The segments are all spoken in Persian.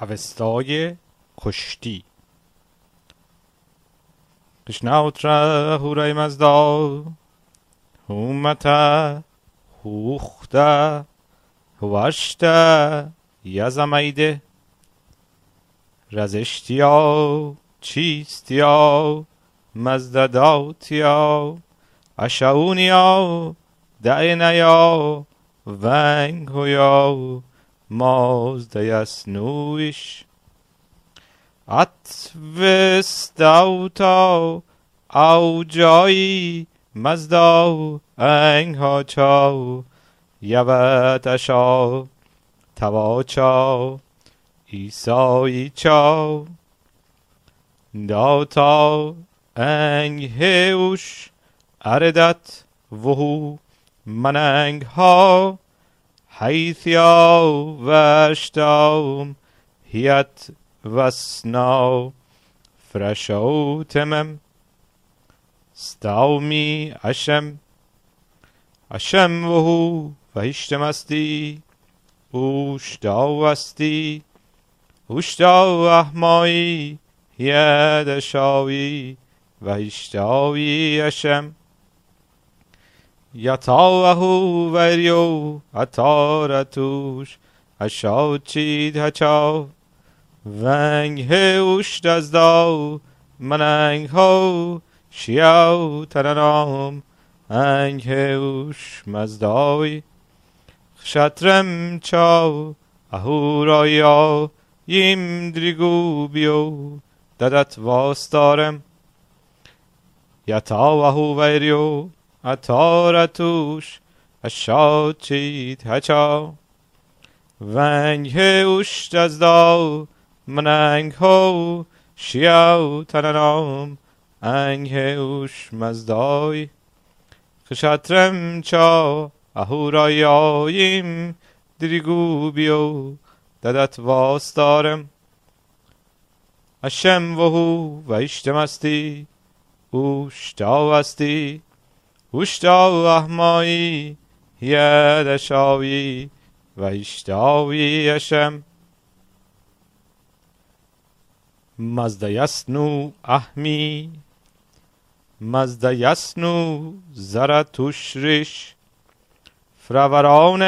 اوستای کشتی. Gesnautra hurai mazda humata huchta huashta یزمیده رزشتیا چیستیا؟ مزدداتیا؟ اشعونیا؟ دعنیا؟ ونگ هویا مازدیسنویش اتوستاوتا او جایی مزدا انگ ها چاو یوتشا تواچا ایسایی چا داتا انگ حیثیا وشتاوم هیت وسنا فرشوتمم ستاومی اشم اشم وهو وهشتمستی اوشتاوستی اوشتاو احمایی یدشاوی وهشتاوی اشم یتاوهو وریو اتارتوش اشاوچید هچاو ونگ هوش دزداو مننگ هو شیاو ترنام. انگ هوش مزداوی شطرم چاو اهورایا یم دریگو بیو ددت واستارم. یتا وهو ویریو اتارتوش اشاچید هچا ونگ هوش دزداو مننگ هو شیاو تننام. انگ هوش مزدای. خشترم چا اهورایایم دریگو بیو ددت واستارم. اشم وهو و اشتمستی اوشتاوستی اوشتاو احمایی یدشاوی و اشتاوی اشم مزدیسنو احمی مزدیسنو زرتوشریش فروران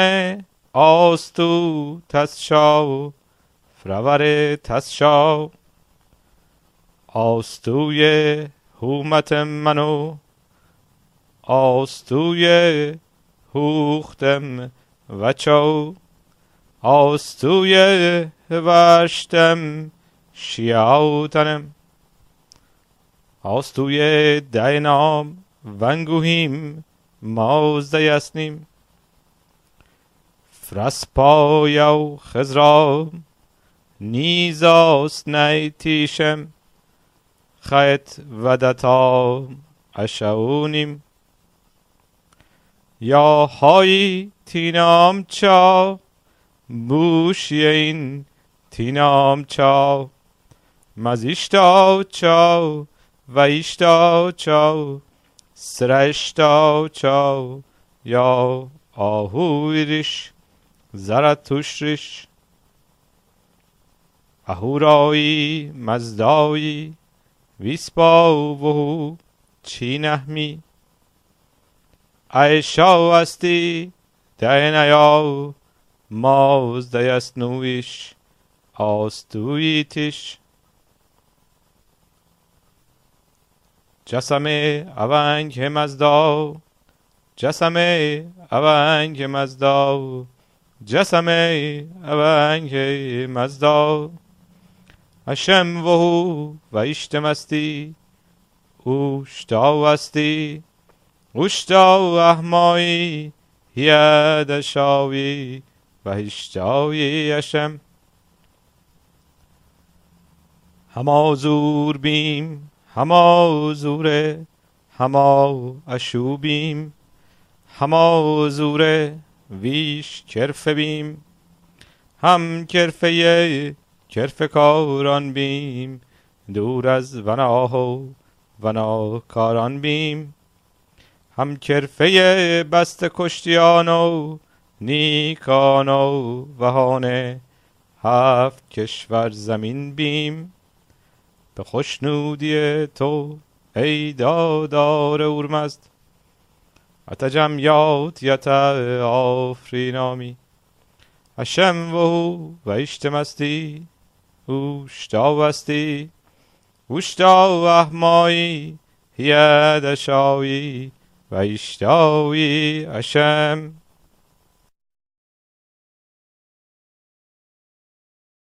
آستو تسشاو فرور تسشاو آستوی هومت منو آستوی هوختم وچو آستوی وشتم شیاوتنم. آستوی دینام ونگوهیم مازدیسنیم فرسپایو خزرام نیزاست نیتیشم. خیت ودتا اشعونیم. یا هایی تینام چا بوشی این تینام چا. مزیشتا چا ویشتا چا سرشتا چا. یا آهویرش زرتوشرش اهورایی مزدایی ویسپا وهو چی نهمی ایشا استی دینیا ماز دیسنویش آستویتش جسم اونگ مزدا جسم اونگ مزدا جسم اونگ مزدا اشم وهو و اشتمستی اوشتاوستی اوشتاو احمایی یدشاوی و هشتاوی اشم هما زور بیم هما زوره هما اشوبیم هما زوره ویش کرفه بیم هم کرفه کرفه کاران بیم دور از وناه و وناکاران بیم هم کرفه بست کشتیان و نیکان و وهانه هفت کشور زمین بیم. به خوشنودی تو ای دادار اورمزد. اتجم یاد یت آفرینامی. اشم و و اشتمستی اوشتاوستی اوشتا احمایی. هیدشاوی و اشتاوی اشم.